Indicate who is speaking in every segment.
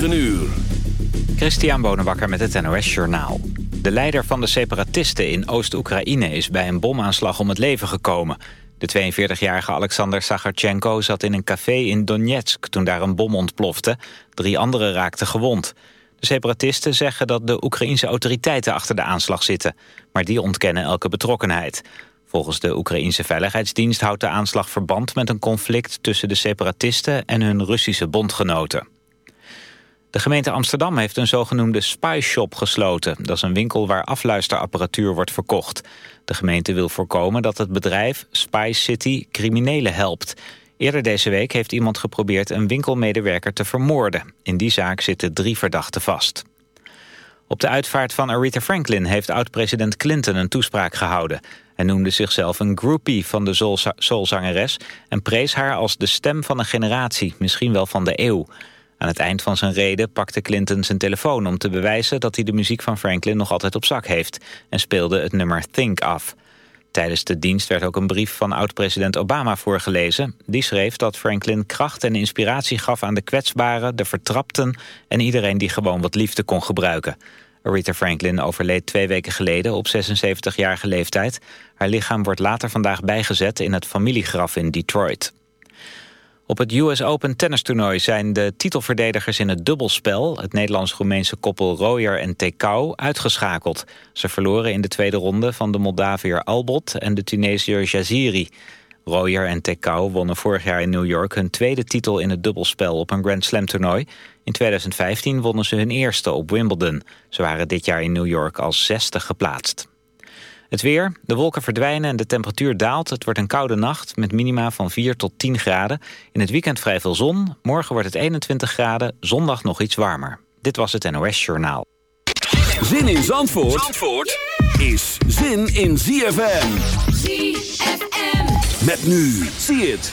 Speaker 1: 9 uur.
Speaker 2: Christian Bonenbakker met het NOS Journaal. De leider van de separatisten in Oost-Oekraïne is bij een bomaanslag om het leven gekomen. De 42-jarige Alexander Sagarchenko zat in een café in Donetsk toen daar een bom ontplofte. Drie anderen raakten gewond. De separatisten zeggen dat de Oekraïense autoriteiten achter de aanslag zitten. Maar die ontkennen elke betrokkenheid. Volgens de Oekraïense Veiligheidsdienst houdt de aanslag verband met een conflict tussen de separatisten en hun Russische bondgenoten. De gemeente Amsterdam heeft een zogenoemde spy shop gesloten. Dat is een winkel waar afluisterapparatuur wordt verkocht. De gemeente wil voorkomen dat het bedrijf Spy City criminelen helpt. Eerder deze week heeft iemand geprobeerd een winkelmedewerker te vermoorden. In die zaak zitten drie verdachten vast. Op de uitvaart van Aretha Franklin heeft oud-president Clinton een toespraak gehouden. Hij noemde zichzelf een groupie van de soulzangeres... en prees haar als de stem van een generatie, misschien wel van de eeuw. Aan het eind van zijn reden pakte Clinton zijn telefoon om te bewijzen dat hij de muziek van Franklin nog altijd op zak heeft en speelde het nummer Think af. Tijdens de dienst werd ook een brief van oud-president Obama voorgelezen. Die schreef dat Franklin kracht en inspiratie gaf aan de kwetsbaren, de vertrapten en iedereen die gewoon wat liefde kon gebruiken. Aretha Franklin overleed twee weken geleden op 76-jarige leeftijd. Haar lichaam wordt later vandaag bijgezet in het familiegraf in Detroit. Op het US Open tennistoernooi zijn de titelverdedigers in het dubbelspel... het Nederlands-Roemeense koppel Royer en Tekau uitgeschakeld. Ze verloren in de tweede ronde van de Moldaviër Albot en de Tunesiër Jaziri. Royer en Tekau wonnen vorig jaar in New York hun tweede titel in het dubbelspel op een Grand Slam toernooi. In 2015 wonnen ze hun eerste op Wimbledon. Ze waren dit jaar in New York als zesde geplaatst. Het weer, de wolken verdwijnen en de temperatuur daalt. Het wordt een koude nacht met minima van 4 tot 10 graden. In het weekend vrij veel zon. Morgen wordt het 21 graden, zondag nog iets warmer. Dit was het NOS Journaal.
Speaker 1: Zin in Zandvoort, Zandvoort is zin in ZFM. ZFM. Met nu, zie het.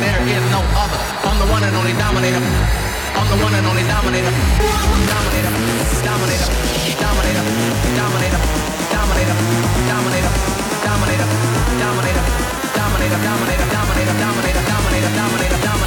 Speaker 3: there is no other. I'm the one and only dominator.
Speaker 1: I'm the one and only dominator. Dominator, dominator, dominator, dominator, dominator, dominator, dominator, dominator, dominator, dominator, dominator, dominator, dominator, dominator, dominator.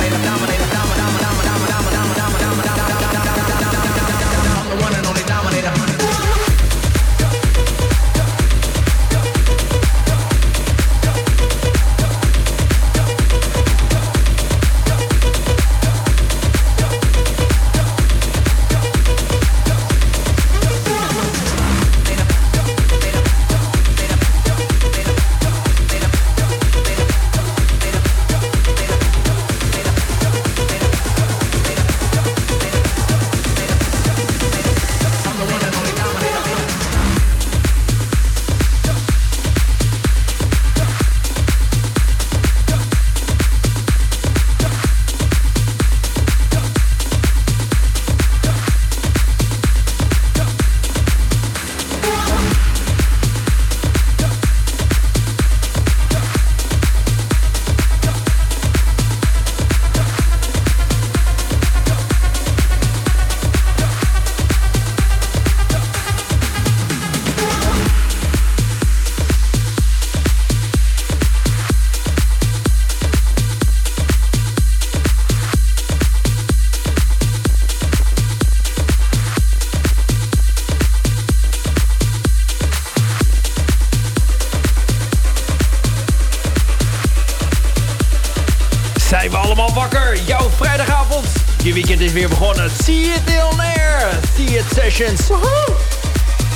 Speaker 3: Sessions. Woehoe.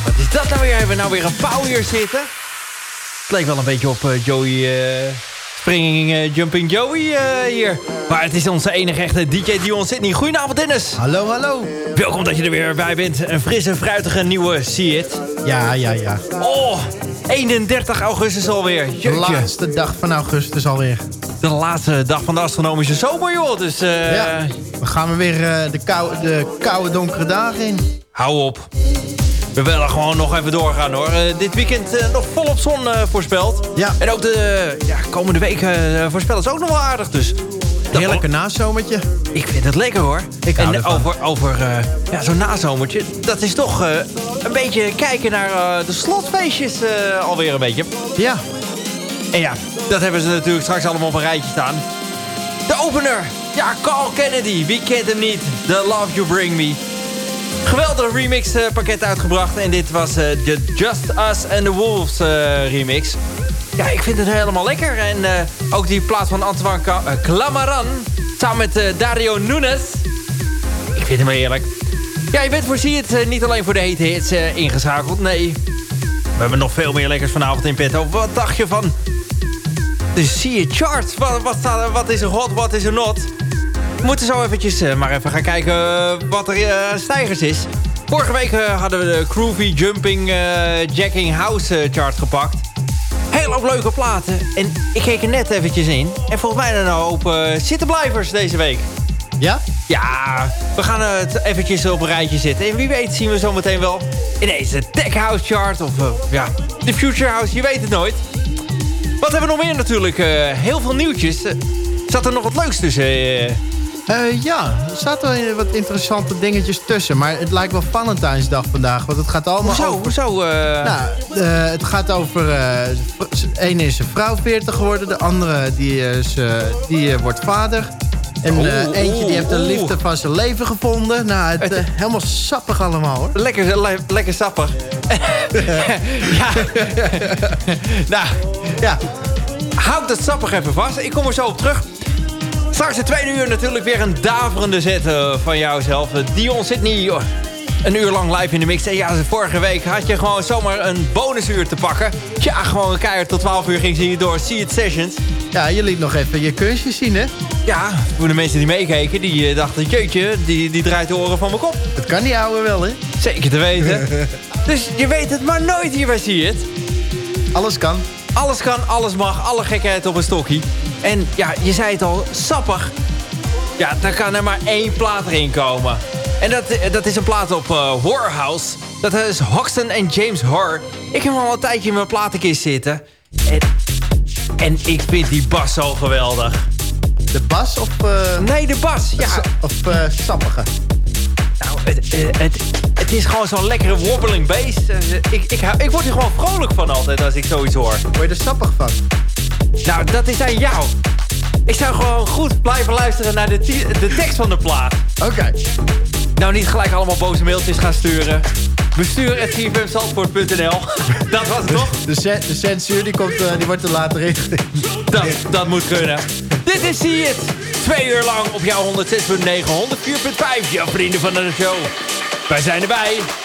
Speaker 3: Wat is dat nou weer? Hebben we nou weer een pauw hier zitten? Het leek wel een beetje op uh, Joey... Uh, springing uh, Jumping Joey hier. Maar het is onze enige echte DJ Dion Sydney. Goedenavond Dennis.
Speaker 4: Hallo, hallo.
Speaker 3: Welkom dat je er weer bij bent. Een frisse, fruitige nieuwe See It.
Speaker 4: Ja, ja, ja.
Speaker 3: Oh, 31 augustus alweer.
Speaker 4: De laatste dag van augustus alweer.
Speaker 3: De laatste dag van de astronomische zomer, joh. Dus, uh...
Speaker 4: Ja, we gaan weer uh, de, koude, de koude, donkere dagen in.
Speaker 3: Hou op. We willen gewoon nog even doorgaan hoor. Uh, dit weekend uh, nog volop zon uh, voorspeld.
Speaker 4: Ja.
Speaker 3: En ook de ja, komende weken voorspellen is ook nog wel aardig. Dus
Speaker 4: Heerlijke nazomertje.
Speaker 3: Ik vind het lekker hoor.
Speaker 4: Ik
Speaker 3: en over, over ja, zo'n nazomertje, dat is toch een beetje kijken naar de slotfeestjes alweer een beetje.
Speaker 4: Ja.
Speaker 3: En ja, dat hebben ze natuurlijk straks allemaal op een rijtje staan. De opener. Ja, Carl Kennedy. Wie kent hem niet? The Love You Bring Me. Geweldig remix pakket uitgebracht. En dit was de Just Us and the Wolves remix. Ja, ik vind het helemaal lekker. En ook die plaats van Antoine Clamaran. Samen met Dario Nunes. Ik vind hem heerlijk. Ja, je bent voor zie het niet alleen voor de hete hits ingeschakeld. Nee, we hebben nog veel meer lekkers vanavond in petto. Wat dacht je van de See Chart? Wat, wat, staat, wat is er hot, wat is er not? We moeten zo eventjes uh, maar even gaan kijken uh, wat er uh, stijgers is. Vorige week hadden we de Groovy Jumping Jacking House chart gepakt. Heel hoop leuke platen. En ik keek er net eventjes in. En volgens mij er een hoop zittenblijvers deze week.
Speaker 4: Ja?
Speaker 3: Ja, we gaan het eventjes op een rijtje zetten. En wie weet zien we zo meteen wel ineens de Tech House chart. Of ja, de Future House, je weet het nooit. Wat hebben we nog meer natuurlijk? Uh, heel veel nieuwtjes. Uh, zat er nog wat leuks tussen? Uh...
Speaker 4: ja, er zaten wel wat interessante dingetjes tussen. Maar het lijkt wel Valentijnsdag vandaag. Want het gaat allemaal
Speaker 3: hoezo,
Speaker 4: over...
Speaker 3: Hoezo?
Speaker 4: Nou, het gaat over... de ene is een vrouw 40 geworden. De andere die, is, die wordt vader. En eentje die heeft de liefde van zijn leven gevonden. Nou, het, helemaal sappig allemaal hoor.
Speaker 3: Lekker, le lekker sappig. ja. nou, ja. Houd dat sappig even vast. Ik kom er zo op terug. Straks de tweede uur natuurlijk weer een daverende zet uh, van jouzelf. Dion Sydney een uur lang live in de mix. En ja, vorige week had je gewoon zomaar een bonusuur te pakken. Ja, gewoon een keihard tot 12 uur ging zien door See It Sessions.
Speaker 4: Ja, je liet nog even je kunstjes zien, hè?
Speaker 3: Ja, voor de mensen die meekeken, die uh, dachten... jeetje, die, die draait de oren van mijn kop.
Speaker 4: Het kan die ouwe wel, hè?
Speaker 3: Zeker te weten. dus je weet het maar nooit hier bij See It.
Speaker 4: Alles kan.
Speaker 3: Alles kan, alles mag, alle gekheid op een stokje. En ja, je zei het al, sappig. Ja, daar kan er maar één plaat erin komen. En dat, dat is een plaat op uh. Dat is Hoxton en James Horror. Ik heb al een tijdje in mijn platenkist zitten. En, en ik vind die bas zo geweldig.
Speaker 4: De bas of... Uh,
Speaker 3: nee, de bas, ja.
Speaker 4: Of uh, sappige?
Speaker 3: Nou, het, het, het is gewoon zo'n lekkere wobbling bass. ik, ik, ik word er gewoon vrolijk van altijd als ik zoiets hoor.
Speaker 4: Word je er sappig van?
Speaker 3: Nou, dat is aan jou. Ik zou gewoon goed blijven luisteren naar de, de tekst van de plaat.
Speaker 4: Oké. Okay.
Speaker 3: Nou, niet gelijk allemaal boze mailtjes gaan sturen. Bestuur Dat was het toch?
Speaker 4: De, de censuur die, komt, uh, die wordt er later in.
Speaker 3: dat, dat moet kunnen. Dit is See It. Twee uur lang op jouw 106.9, 104.5. Jouw vrienden van de show. Wij zijn erbij.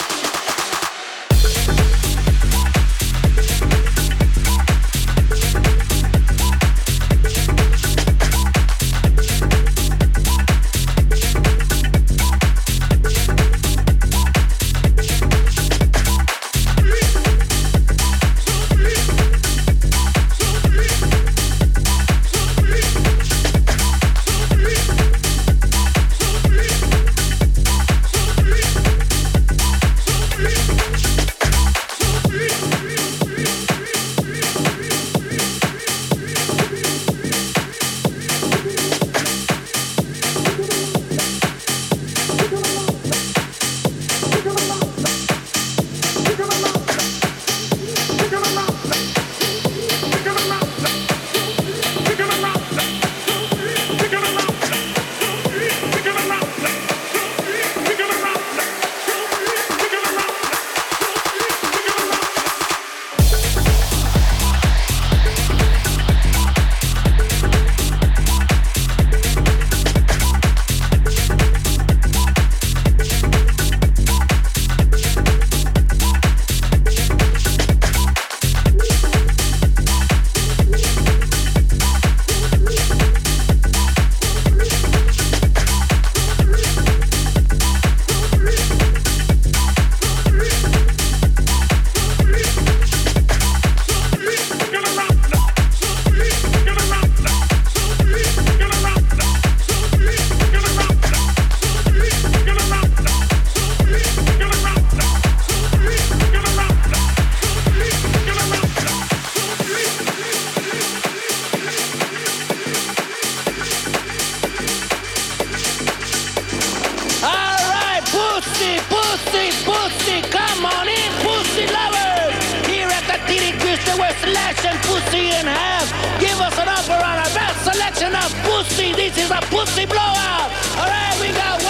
Speaker 5: Pussy in half. Give us an upper on our best selection of pussy. This is a pussy blowout. All right, we got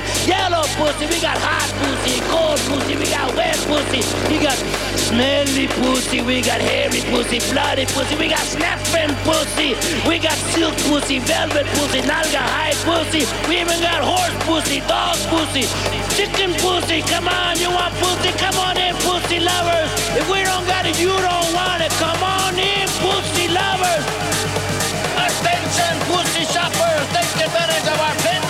Speaker 5: pussy, yellow pussy. We got hot pussy, cold pussy. We got wet pussy. We got smelly pussy. We got hairy pussy, bloody pussy. We got snapping pussy. We got silk pussy, velvet pussy, nalga high pussy. We even got horse pussy, dog pussy, chicken pussy. Come on, you want pussy? Come on in, pussy lovers. If we don't got it, you don't want it. Come on in, pussy lovers. Attention, pussy shoppers. Take advantage of our penny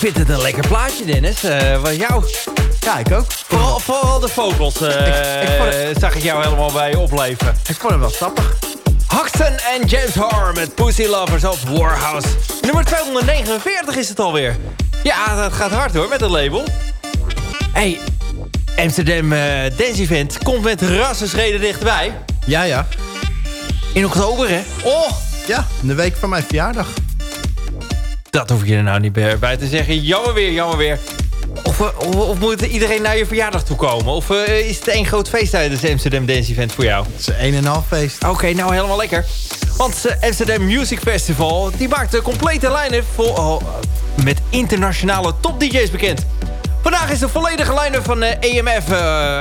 Speaker 3: vind het een lekker plaatje, Dennis. Eh wat jou?
Speaker 4: Ja, ik ook.
Speaker 3: Vooral, vooral de vogels eh,
Speaker 4: Ik- ik vond het-
Speaker 3: zag ik jou helemaal bij opleven.
Speaker 4: Ik vond hem wel sappig.
Speaker 3: Haxton en James Harr met Pussy Lovers op Warhouse. Nummer 249 is het alweer. Ja, dat gaat hard hoor met het label. Hey, Amsterdam eh Dance Event komt met rassenschreden dichterbij.
Speaker 4: Ja, ja.
Speaker 3: In oktober, hè? Oh,
Speaker 4: Ja, de week van mijn verjaardag.
Speaker 3: Dat hoef je er nou niet bij bij te zeggen. Jammer weer, jammer weer. Of, eh, of, of moet iedereen naar je verjaardag toe komen? Of eh, is het één groot feest tijdens het Amsterdam Dance Event voor jou?
Speaker 4: Het is een en een half feest.
Speaker 3: Oké, nou helemaal lekker. Want eh, Amsterdam Music Festival die maakt de complete line-up vol, oh, met internationale top-DJ's bekend. Vandaag is de volledige line-up van eh, EMF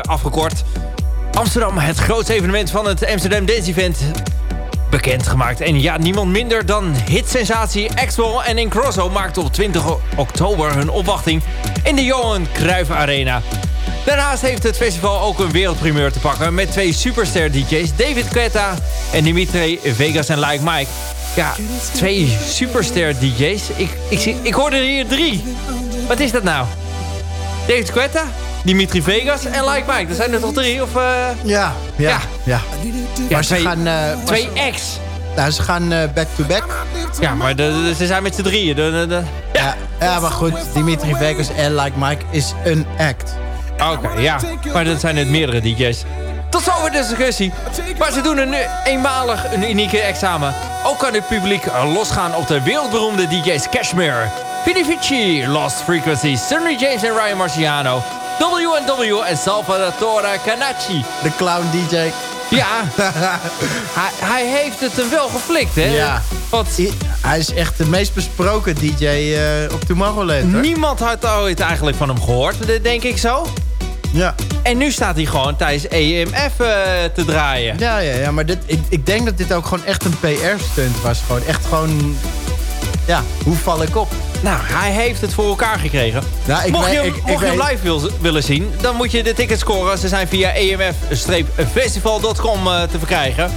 Speaker 3: afgekort. Amsterdam, het grootste evenement van het Amsterdam Dance Event, bekendgemaakt. En ja, niemand minder dan hitsensatie Axwell en Incrosso maakten op 20 oktober hun opwachting in de Johan Cruijff Arena. Daarnaast heeft het festival ook een wereldprimeur te pakken... met twee superster DJ's, David Guetta en Dimitri Vegas en Like Mike. Ja, twee superster DJ's. Ik, ik, ik hoorde er hier drie. Wat is dat nou? David Guetta, Dimitri Vegas en Like Mike. Er zijn er toch drie? Of, eh,
Speaker 4: Ja, ja,
Speaker 3: Ja.
Speaker 4: ja. Maar ze
Speaker 3: twee,
Speaker 4: gaan, eh,
Speaker 3: twee ex.
Speaker 4: nou, ze gaan eh, back-to-back.
Speaker 3: Ja, maar de, de- ze zijn met z'n drieën. De,
Speaker 4: ja. Ja, maar goed. Dimitri Vegas en Like Mike is een act.
Speaker 3: Oké, ja. Maar dat zijn het meerdere DJ's. Tot zover de discussie. Maar ze doen een eenmalig een unieke examen. Ook kan het publiek eh, losgaan op de wereldberoemde DJ's Cashmere, Vini Lost Frequency, Sunny James en Ryan Marciano, W&W en Salvatore Canacci.
Speaker 4: De clown DJ.
Speaker 3: Ja, hij, hij heeft het hem wel geflikt, hè?
Speaker 4: Ja.
Speaker 3: Want
Speaker 4: I- Hij is echt de meest besproken DJ eh, op Tomorrowland. hoor.
Speaker 3: niemand had ooit eigenlijk van hem gehoord, denk ik zo.
Speaker 4: Ja.
Speaker 3: En nu staat hij gewoon tijdens EMF eh, te draaien.
Speaker 4: Ja, ja, ja, maar dit, ik, ik denk dat dit ook gewoon echt een PR-stunt was. Gewoon echt gewoon... Ja, hoe val ik op?
Speaker 3: Nou, hij heeft het voor elkaar gekregen.
Speaker 4: Ja, ik
Speaker 3: mocht je,
Speaker 4: ik- ik
Speaker 3: je hem live wil- willen zien, dan moet je de tickets scoren. Ze zijn via emf-festival.com eh, te verkrijgen.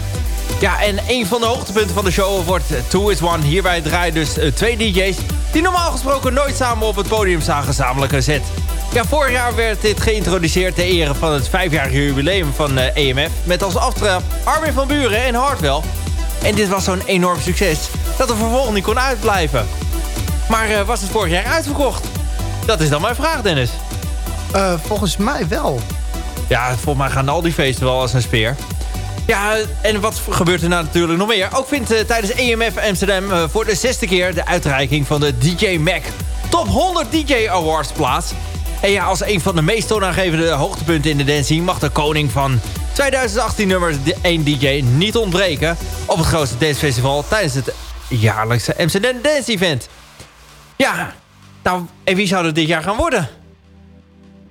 Speaker 3: Ja, en een van de hoogtepunten van de show wordt 2 is 1. Hierbij draaien dus uh, twee DJ's... die normaal gesproken nooit samen op het podium staan gezamenlijk gezet. Ja, vorig jaar werd dit geïntroduceerd ter ere van het vijfjarige jubileum van EMF... met als aftrap Armin van Buren en Hardwell. En dit was zo'n enorm succes dat er vervolgens niet kon uitblijven. Maar uh, was het vorig jaar uitverkocht? Dat is dan mijn vraag, Dennis.
Speaker 4: Uh, volgens mij wel.
Speaker 3: Ja, volgens mij gaan al die feesten wel als een speer. Ja, en wat gebeurt er nou natuurlijk nog meer? Ook vindt uh, tijdens EMF Amsterdam uh, voor de zesde keer... de uitreiking van de DJ Mac Top 100 DJ Awards plaats. En ja, als een van de meest toonaangevende hoogtepunten in de dancing... mag de koning van 2018 nummers 1 DJ niet ontbreken... op het grootste dancefestival tijdens het jaarlijkse Amsterdam Dance Event. Ja, nou, en wie zou het dit jaar gaan worden?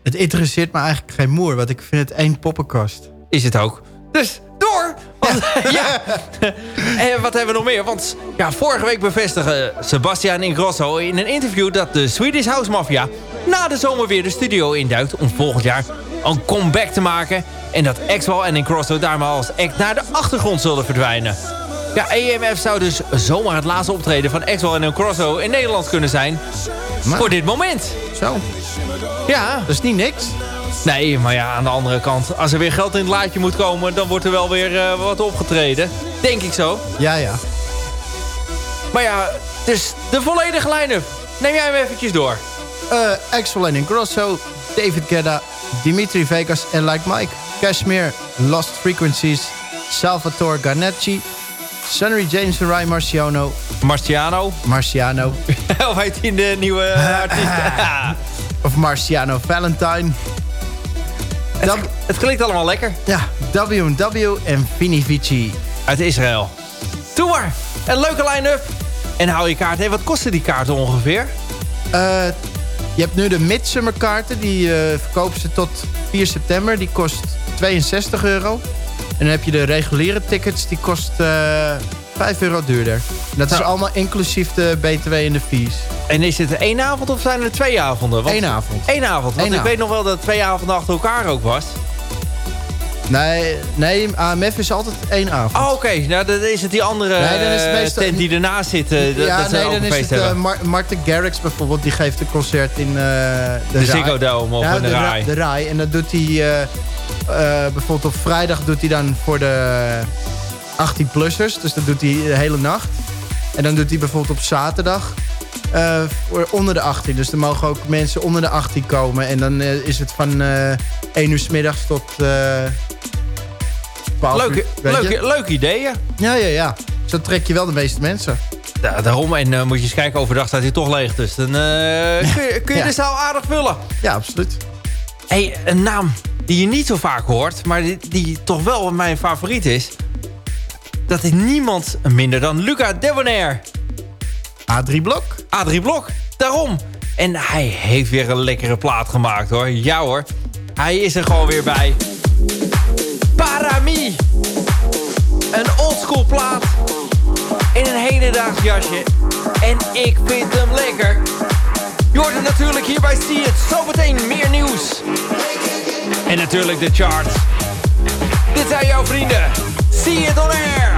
Speaker 4: Het interesseert me eigenlijk geen moer, want ik vind het één poppenkast.
Speaker 3: Is het ook. Dus door! Want, ja. en wat hebben we nog meer? Want ja, vorige week bevestigen Sebastian Ingrosso in een interview... dat de Swedish House Mafia na de zomer weer de studio induikt... om volgend jaar een comeback te maken... en dat Exwell en Ingrosso daarmee als act naar de achtergrond zullen verdwijnen. Ja, EMF zou dus zomaar het laatste optreden van Exwell en Ingrosso in Nederland kunnen zijn... Maar, voor dit moment.
Speaker 4: Zo.
Speaker 3: Ja.
Speaker 4: Dat is niet niks.
Speaker 3: Nee, maar ja, aan de andere kant... als er weer geld in het laadje moet komen... dan wordt er wel weer uh, wat opgetreden. Denk ik zo.
Speaker 4: Ja, ja.
Speaker 3: Maar ja, dus de volledige line-up. Neem jij hem eventjes door.
Speaker 4: Uh, Axel en Grosso, David Guetta, Dimitri Vegas en Like Mike. Cashmere, Lost Frequencies, Salvatore Garnacci... Sunny James en Ryan Marciano.
Speaker 3: Marciano?
Speaker 4: Marciano.
Speaker 3: of heet hij de nieuwe artiest?
Speaker 4: of Marciano Valentine.
Speaker 3: Het, het, klinkt allemaal lekker.
Speaker 4: Ja, WW en Vini Vici.
Speaker 3: Uit Israël. Maar. Een leuke line-up. En hou je kaart. Hey, wat kosten die kaarten ongeveer?
Speaker 4: Uh, je hebt nu de Midsummer kaarten. Die uh, verkopen ze tot 4 september. Die kost 62 euro. En dan heb je de reguliere tickets. Die kost uh, 5 euro duurder. Dat nou. is allemaal inclusief de BTW en de fees.
Speaker 3: En is het één avond of zijn er twee avonden?
Speaker 4: Eén avond.
Speaker 3: Eén avond. Want
Speaker 4: Eén
Speaker 3: ik
Speaker 4: avond.
Speaker 3: weet nog wel dat het twee avonden achter elkaar ook was.
Speaker 4: Nee, nee AMF is altijd één avond.
Speaker 3: Oh, oké. Okay. Nou, dan is het die andere nee, dan is het meestal... tent die ernaast zit. Uh,
Speaker 4: ja,
Speaker 3: dat
Speaker 4: nee, dan is het uh, Mar Martin Garrix bijvoorbeeld. Die geeft een concert in uh, de,
Speaker 3: de Ziggo Dome of
Speaker 4: ja,
Speaker 3: de,
Speaker 4: de
Speaker 3: Rai.
Speaker 4: De Rai. En dat doet hij... Uh, bijvoorbeeld op vrijdag doet hij dan voor de 18-plussers. Dus dat doet hij de hele nacht. En dan doet hij bijvoorbeeld op zaterdag... Uh, voor onder de 18. Dus er mogen ook mensen onder de 18 komen. En dan uh, is het van uh, 1 uur s middags tot...
Speaker 3: Leuke, leuke, leuke ideeën.
Speaker 4: Ja, ja, ja. Zo trek je wel de meeste mensen.
Speaker 3: Ja, daarom. En uh, moet je eens kijken, overdag staat hij toch leeg. Dus dan uh, kun je, kun je ja. de zaal aardig vullen.
Speaker 4: Ja, absoluut.
Speaker 3: hey, een naam die je niet zo vaak hoort... maar die, die toch wel mijn favoriet is... dat is niemand minder dan Luca Debonair.
Speaker 4: A3 Blok.
Speaker 3: A3 Blok, daarom. En hij heeft weer een lekkere plaat gemaakt, hoor. Ja, hoor. Hij is er gewoon weer bij. Parami. Een oldschool plaat. In een hedendaags jasje. En ik vind hem lekker. Je het natuurlijk hier bij See It. Zometeen meer nieuws. En natuurlijk de charts. Dit zijn jouw vrienden. See It On Air.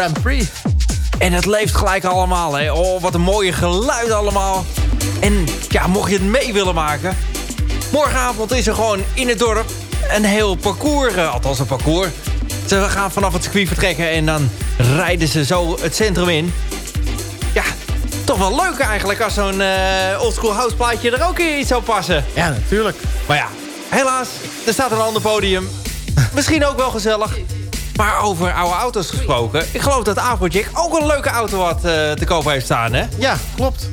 Speaker 4: Grand Prix.
Speaker 3: En het leeft gelijk allemaal, hè. Oh, wat een mooie geluid allemaal. En ja, mocht je het mee willen maken... Morgenavond is er gewoon in het dorp een heel parcours, eh, althans een parcours. Ze gaan vanaf het circuit vertrekken en dan rijden ze zo het centrum in. Ja, toch wel leuk eigenlijk als zo'n eh oldschool houseplaatje er ook in iets zou passen.
Speaker 4: Ja, natuurlijk.
Speaker 3: Maar ja, helaas, er staat een ander podium. Misschien ook wel gezellig. Maar over oude auto's gesproken. Ik geloof dat Afrojack ook een leuke auto had eh, te koop heeft staan, hè?
Speaker 4: Ja, klopt.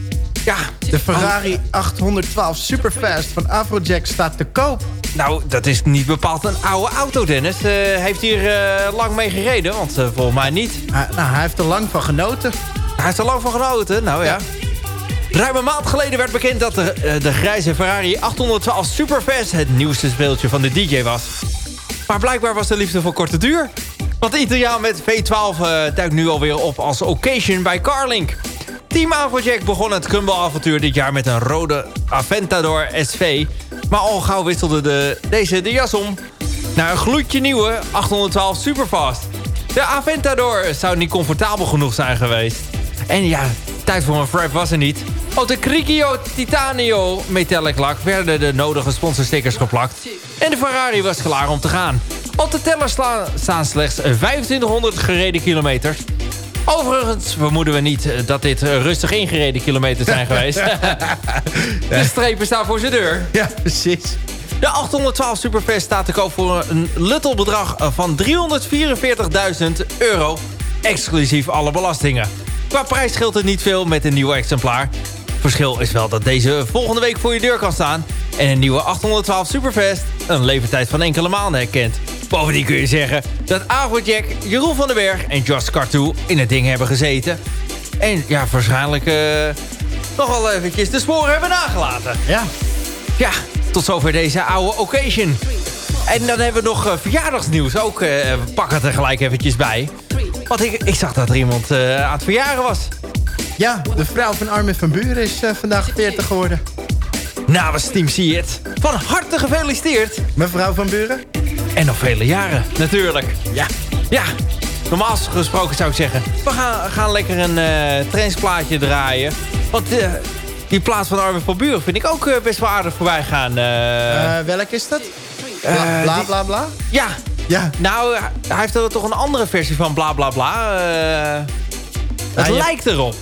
Speaker 3: Ja,
Speaker 4: De Ferrari 812 Superfast van Afrojack staat te koop.
Speaker 3: Nou, dat is niet bepaald een oude auto, Dennis. Eh, heeft hier eh, lang mee gereden? Want volgens mij niet.
Speaker 4: Hij, nou, hij heeft er lang van genoten.
Speaker 3: Hij is er lang van genoten. Nou ja. Ruim een maand geleden werd bekend dat de, de grijze Ferrari 812 Superfast... het nieuwste speeltje van de DJ was. Maar blijkbaar was de liefde voor korte duur. Want de Italiaan met V12 eh, duikt nu alweer op als occasion bij Carlink. Team Afrojack begon het Crumble-avontuur dit jaar met een rode Aventador SV. Maar al gauw wisselde de, deze de jas om naar een gloedje nieuwe 812 Superfast. De Aventador zou niet comfortabel genoeg zijn geweest. En ja, tijd voor een frap was er niet. Op de Cricchio Titanio Metallic Lak werden de nodige sponsorstickers geplakt. En de Ferrari was klaar om te gaan. Op de teller staan slechts 2500 gereden kilometers. Overigens vermoeden we niet eh, dat dit eh, rustig ingereden kilometers zijn geweest. de strepen staan voor zijn deur.
Speaker 4: Ja, precies.
Speaker 3: De 812 Superfest staat te koop voor een luttel bedrag van 344.000 euro. Exclusief alle belastingen. Qua prijs scheelt het niet veel met een nieuw exemplaar. Verschil is wel dat deze volgende week voor je deur kan staan. En een nieuwe 812 Superfest een levertijd van enkele maanden herkent. Bovendien kun je zeggen dat Afrojack, Jeroen van den Berg en Josh Cartoon in het ding hebben gezeten. En ja, waarschijnlijk eh nog wel eventjes de sporen hebben nagelaten.
Speaker 4: Ja.
Speaker 3: Ja, tot zover deze oude occasion. En dan hebben we nog eh, verjaardagsnieuws ook. eh we pakken er gelijk eventjes bij. Want ik, ik zag dat er iemand aan het verjaren was.
Speaker 4: Ja, de vrouw van Armin van Buren is vandaag 40 geworden.
Speaker 3: Namens Team See It. Van harte gefeliciteerd.
Speaker 4: Mevrouw van Buren?
Speaker 3: En nog vele jaren, natuurlijk.
Speaker 4: Ja.
Speaker 3: Ja, normaal gesproken zou ik zeggen... we gaan, gaan lekker een eh trendsplaatje draaien. Want eh, die plaats van Armin van Buren vind ik ook eh, best wel aardig voorbij gaan. eh.
Speaker 4: Eh, welk is dat? Bla bla bla. bla?
Speaker 3: ja,
Speaker 4: Ja.
Speaker 3: Nou, hij heeft er toch een andere versie van bla bla bla. Eh, het
Speaker 4: je-
Speaker 3: lijkt erop.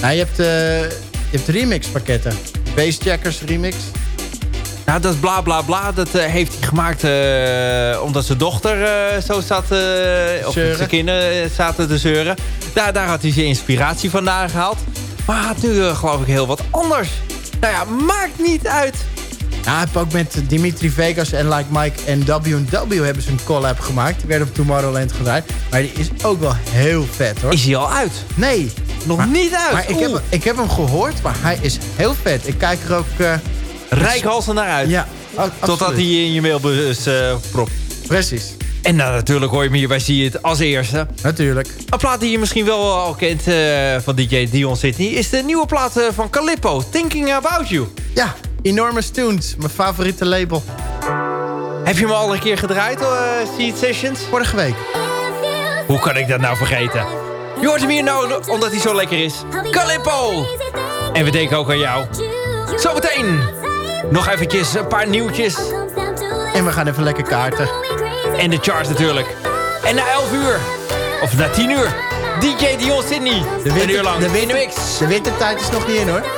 Speaker 4: Nou, je hebt, eh, je hebt remix-pakketten. Bassjackers remix.
Speaker 3: Nou, dat is bla bla bla. Dat eh, heeft hij gemaakt eh, omdat zijn dochter eh, zo zat... of zijn kinderen zaten te zeuren. Daar, daar had hij zijn inspiratie vandaan gehaald. Maar hij had nu geloof ik heel wat anders. Nou ja, maakt niet uit.
Speaker 6: Ja, hij heeft ook met Dimitri Vegas en Like Mike en W&W hebben ze een collab gemaakt. Die werd op Tomorrowland gedraaid. Maar die is ook wel heel vet hoor.
Speaker 3: Is hij al uit?
Speaker 6: Nee.
Speaker 3: Nog niet uit?
Speaker 6: Maar ik heb, ik heb hem gehoord, maar hij is heel vet. Ik kijk er ook...
Speaker 3: Rijkhalsen naar uit.
Speaker 6: Ja,
Speaker 3: Totdat hij in je mailbus uh, propt.
Speaker 6: Precies.
Speaker 3: En nou, natuurlijk hoor je me hierbij zie je het als eerste.
Speaker 6: Natuurlijk.
Speaker 3: Een plaat die je misschien wel al kent uh, van DJ Dion Sydney... is de nieuwe plaat van Calippo, Thinking About You.
Speaker 6: Ja, Enormous Tunes, mijn favoriete label.
Speaker 3: Heb je hem al een keer gedraaid, uh, Seed Sessions?
Speaker 6: Vorige week.
Speaker 3: Hoe kan ik dat nou vergeten? Je hoort hem hier nou omdat hij zo lekker is. Calippo! En we denken ook aan jou. Zometeen nog eventjes een paar nieuwtjes.
Speaker 6: En we gaan even lekker kaarten.
Speaker 3: En de charts natuurlijk. En na 11 uur, of na 10 uur, DJ Dion Sydney.
Speaker 6: De winter,
Speaker 3: een uur lang.
Speaker 6: De, winter, de wintertijd is nog niet in hoor.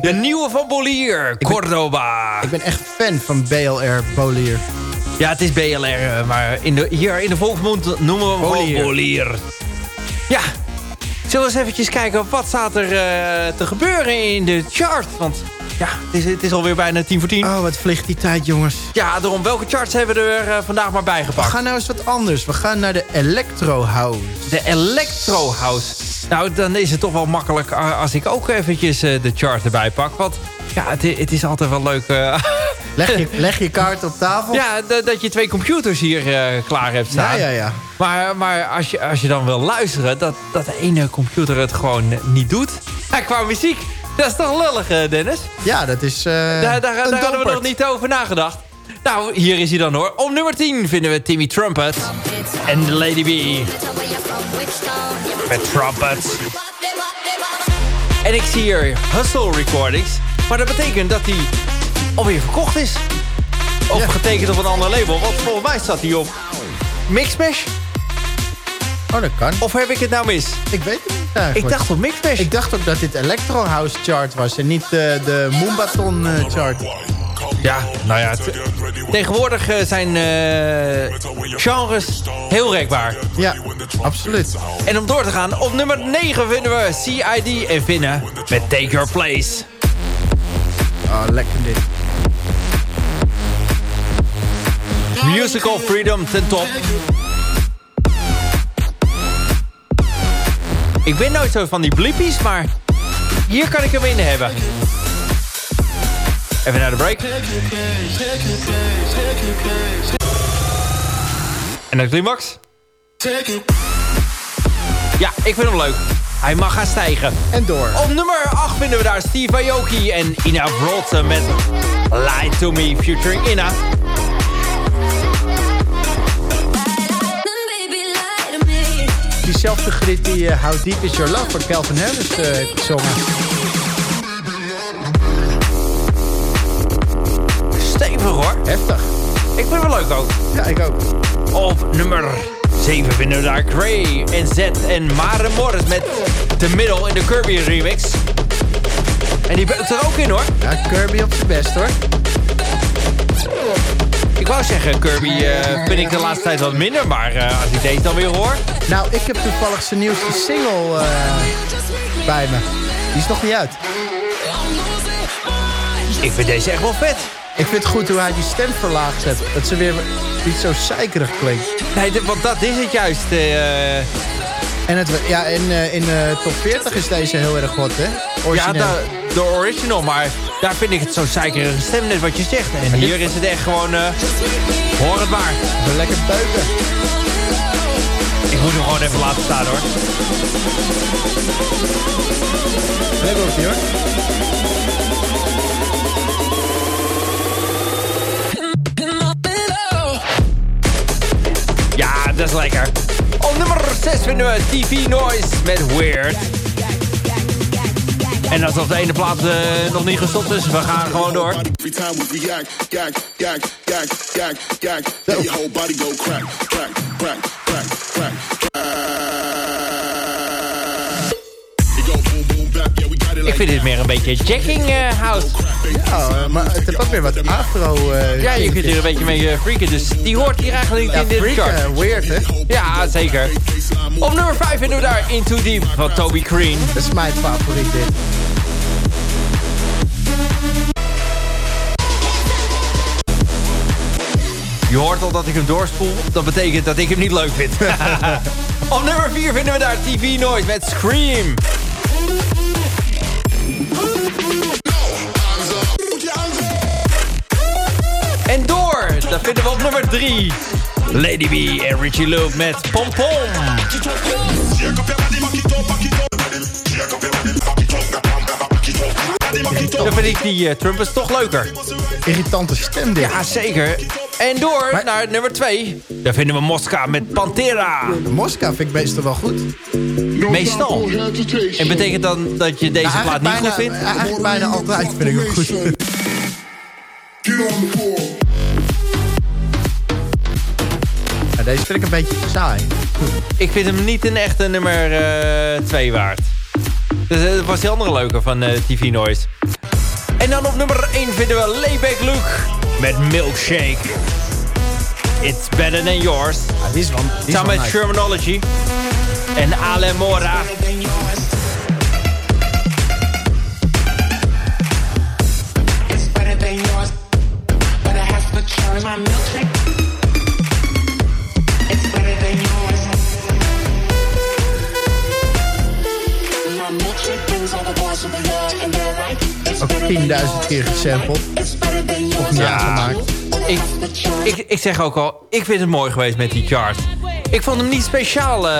Speaker 3: De nieuwe van Bolier, Cordoba.
Speaker 4: ik ben echt fan van BLR Bolier.
Speaker 3: Ja, het is BLR, eh, maar in de, hier in de volksmond noemen we hem
Speaker 4: Bolier.
Speaker 3: Bolier. Ja, zullen we eens eventjes kijken wat staat er eh, te gebeuren in de chart? Want ja, het is, het is alweer bijna tien voor tien.
Speaker 4: Oh, wat vliegt die tijd, jongens.
Speaker 3: Ja, daarom, welke charts hebben we er eh, vandaag maar
Speaker 4: We
Speaker 3: bijgepakt?
Speaker 4: gaan nou eens wat anders. We gaan naar de Electro House.
Speaker 3: De Electro House. Nou, dan is het toch wel makkelijk eh, als ik ook eventjes eh, de chart erbij pak. Want ja, het, het is altijd wel leuk... eh,
Speaker 4: Leg je, leg je kaart op tafel.
Speaker 3: ja, dat je twee computers hier klaar hebt
Speaker 4: ja,
Speaker 3: staan.
Speaker 4: ja. ja.
Speaker 3: Maar, maar als, je, als je dan wil luisteren, dat, dat de ene computer het gewoon niet doet. Ja, qua muziek, dat is toch lullig, Dennis?
Speaker 4: Ja, dat is
Speaker 3: daar daar, hadden we nog niet over nagedacht. Nou, hier is hij dan hoor. Op nummer 10 vinden we Timmy Trumpet en Lady B met Trumpet. En ik zie hier Hustle Recordings. Maar dat betekent dat hij alweer verkocht is. Of
Speaker 4: Ja.
Speaker 3: getekend op een ander label. Want volgens mij staat hij op Mixmash.
Speaker 4: Oh, dat kan.
Speaker 3: Of heb ik het nou mis?
Speaker 4: Ik weet het niet
Speaker 3: Ik dacht op Mixmash.
Speaker 4: Ik dacht ook dat dit Electro House chart was en niet de Moombaton eh, chart.
Speaker 3: Ja, nou ja. tegenwoordig eh, zijn eh, genres heel rekbaar.
Speaker 4: Ja, absoluut.
Speaker 3: En om door te gaan, op nummer 9 vinden we CID en Vinnen met Take Your Place.
Speaker 4: Oh, lekker dit.
Speaker 3: Musical Freedom ten top. Ik ben nooit zo van die blippies, maar hier kan ik hem in hebben. Even naar de break. En de climax. Ja, ik vind hem leuk. Hij mag gaan stijgen.
Speaker 4: En door.
Speaker 3: Op nummer 8 vinden we daar Steve Aoki en Ina Wroldsen met Lie to Me featuring Ina.
Speaker 4: Diezelfde grit die eh, How Deep Is Your Love van Calvin Harris eh, heeft gezongen.
Speaker 3: Stevig hoor.
Speaker 4: Heftig.
Speaker 3: Ik vind het wel leuk ook.
Speaker 4: Ja, ik ook.
Speaker 3: Op nummer 7 vinden we daar Gray en Z en Mare Morris met The Middle in de Kirby remix. En die beukt er ook in hoor.
Speaker 4: Ja, Kirby op zijn best hoor.
Speaker 3: Ik wou zeggen, Kirby eh, vind ik de laatste tijd wat minder. Maar eh, als ik deze dan weer hoor...
Speaker 4: Nou, ik heb toevallig zijn nieuwste single eh, bij me. Die is nog niet uit.
Speaker 3: Ik vind deze echt wel vet.
Speaker 4: Ik vind het goed hoe hij die stem verlaagd heeft. Dat ze weer niet zo zeikerig klinkt.
Speaker 3: Nee, want dat is het juist. eh,
Speaker 4: En het, ja, in, eh, in eh, top 40 is deze heel erg hot, hè?
Speaker 3: ja, de, de original. Maar daar vind ik het zo'n zeikerige stem, net wat je zegt. En hier is het echt gewoon... eh, hoor het maar.
Speaker 4: Zo lekker beuken.
Speaker 3: Ik moet hem gewoon even laten staan hoor.
Speaker 4: Lekker op hoor.
Speaker 3: Is lekker. Op nummer 6 vinden we TV Noise met Weird. En alsof de ene plaat eh, nog niet gestopt is, we gaan gewoon door. Ik vind dit meer een beetje jacking eh, house.
Speaker 4: Ja, eh, maar het heeft ook weer wat afro... eh,
Speaker 3: Ja, je kunt hier een beetje mee freaken, dus die hoort hier eigenlijk niet
Speaker 4: Ja,
Speaker 3: in dit
Speaker 4: freak,
Speaker 3: chart.
Speaker 4: weird, hè?
Speaker 3: Ja, zeker. Op nummer 5 vinden we daar Into Deep van Toby Green.
Speaker 4: Dat is mijn favoriet, dit.
Speaker 3: Je hoort al dat ik hem doorspoel. Dat betekent dat ik hem niet leuk vind. Op nummer 4 vinden we daar TV Noise met Scream. En door, dat vinden we op nummer 3. Lady B en Richie Luke met Pom Pom. Dan vind ik die uh, trumpets toch leuker.
Speaker 4: Irritante stem, dit.
Speaker 3: Ja, zeker. En door
Speaker 4: Maar-
Speaker 3: naar nummer 2. Daar vinden we Mosca met Pantera.
Speaker 4: Moskou vind ik meestal wel goed.
Speaker 3: Meestal. En betekent dan dat je deze
Speaker 4: Nou,
Speaker 3: plaat niet
Speaker 4: bijna,
Speaker 3: goed vindt?
Speaker 4: Eigenlijk bijna altijd vind ik hem goed. Ja, deze vind ik een beetje saai.
Speaker 3: Ik vind hem niet een echte nummer 2 waard. Dus, dat was die andere leuke van TV Noise. En dan op nummer 1 vinden we Layback Luke met Milkshake. It's better than yours.
Speaker 4: Ah, die is wel, die
Speaker 3: Samen met
Speaker 4: nice.
Speaker 3: Shermanology. En Ale Mora.
Speaker 7: It's better than yours, but it has to cherry my milkshake. It's better than yours. My milkshake brings all the boys to the yard, and they're right. It's
Speaker 4: Ook
Speaker 7: better than
Speaker 4: 10.000 keer gesampled. Nagemaakt.
Speaker 3: Ik, ik, ik zeg ook al, ik vind het mooi geweest met die chart. Ik vond hem niet speciaal, die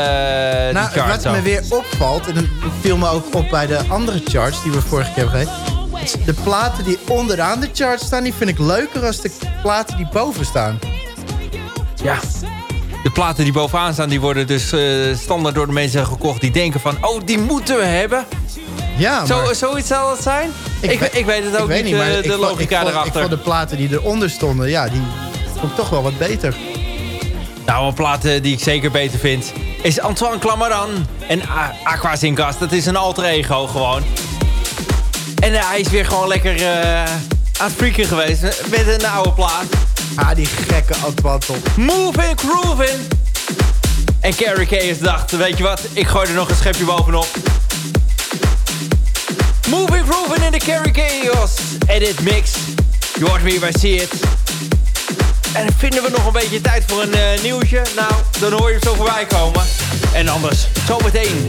Speaker 4: Nou,
Speaker 3: chart.
Speaker 4: wat
Speaker 3: zo.
Speaker 4: me weer opvalt, en dat viel me ook op bij de andere charts die we vorige keer hebben gehad. De platen die onderaan de chart staan, die vind ik leuker als de platen die boven staan.
Speaker 3: Ja. De platen die bovenaan staan, die worden dus eh, standaard door de mensen gekocht die denken van, oh, die moeten we hebben.
Speaker 4: Ja,
Speaker 3: Zo,
Speaker 4: maar
Speaker 3: zoiets zal het zijn? Ik, ik, weet het ook
Speaker 4: weet
Speaker 3: niet,
Speaker 4: maar
Speaker 3: eh, de logica
Speaker 4: vond,
Speaker 3: erachter.
Speaker 4: Ik vond de platen die eronder stonden, ja, die vond ik toch wel wat beter.
Speaker 3: Nou, een plaat eh, die ik zeker beter vind is Antoine Clamaran en Aqua Zingas. Dat is een alter ego gewoon. En eh, hij is weer gewoon lekker aan het freaken geweest met een oude plaat.
Speaker 4: Ah, die gekke Antoine toch.
Speaker 3: Moving, grooving. En Carrie Case dacht, weet je wat, ik gooi er nog een schepje bovenop. Moving, grooving in de Carrie Chaos edit mix. Je hoort me bij See It. En vinden we nog een beetje tijd voor een eh, nieuwtje? Nou, dan hoor je hem zo voorbij komen. En anders, zometeen.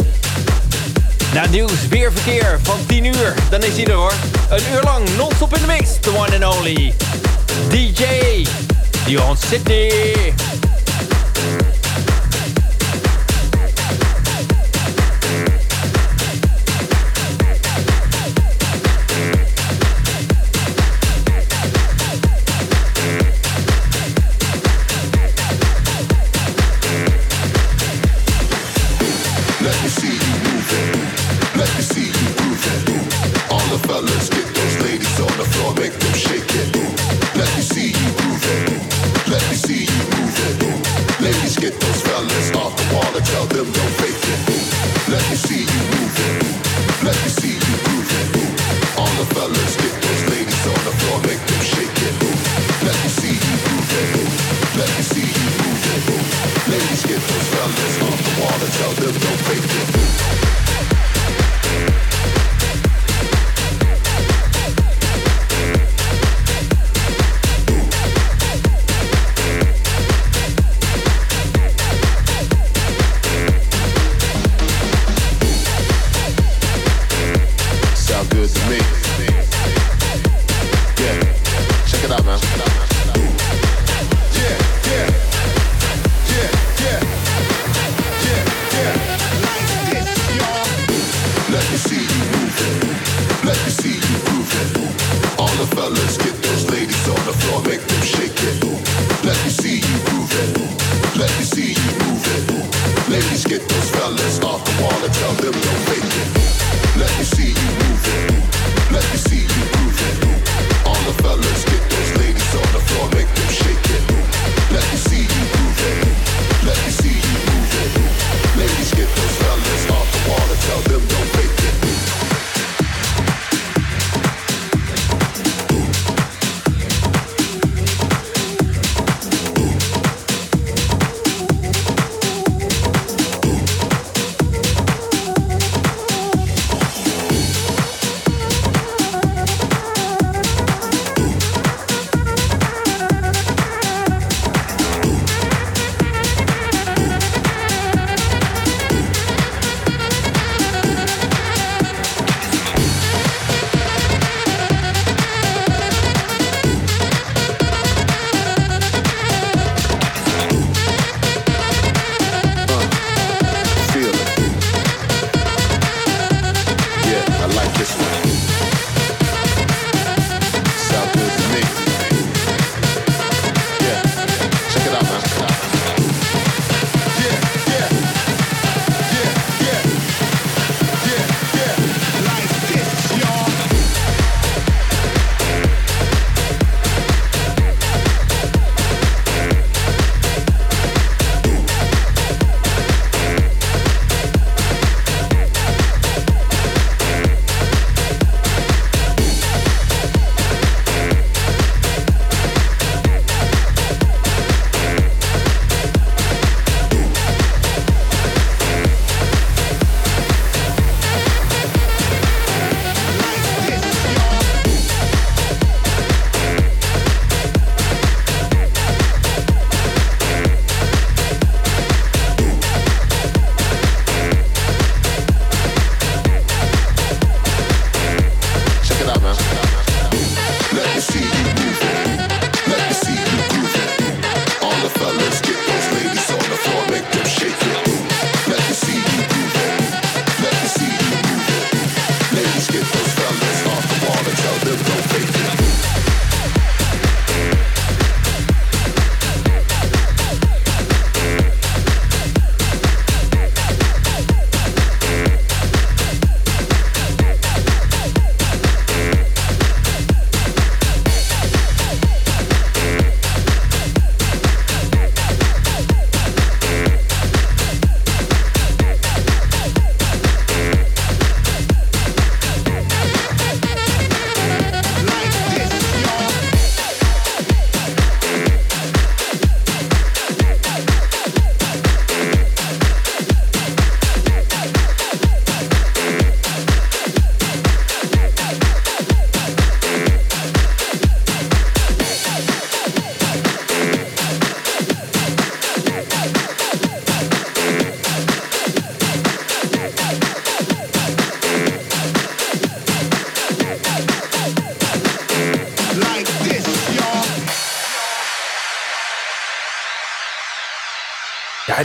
Speaker 3: Na het nieuws, weer verkeer van 10 uur. Dan is hij er hoor. Een uur lang, non-stop in de mix. The one and only. DJ Dion Sydney.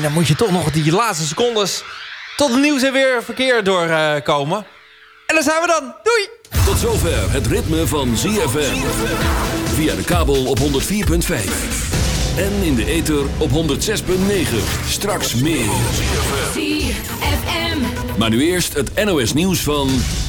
Speaker 3: En dan moet je toch nog die laatste secondes tot het nieuws en weer verkeer doorkomen. en daar zijn we dan. Doei!
Speaker 8: Tot zover het ritme van ZFM. Via de kabel op 104.5. En in de ether op 106.9. Straks meer.
Speaker 5: ZFM.
Speaker 8: Maar nu eerst het NOS nieuws van 10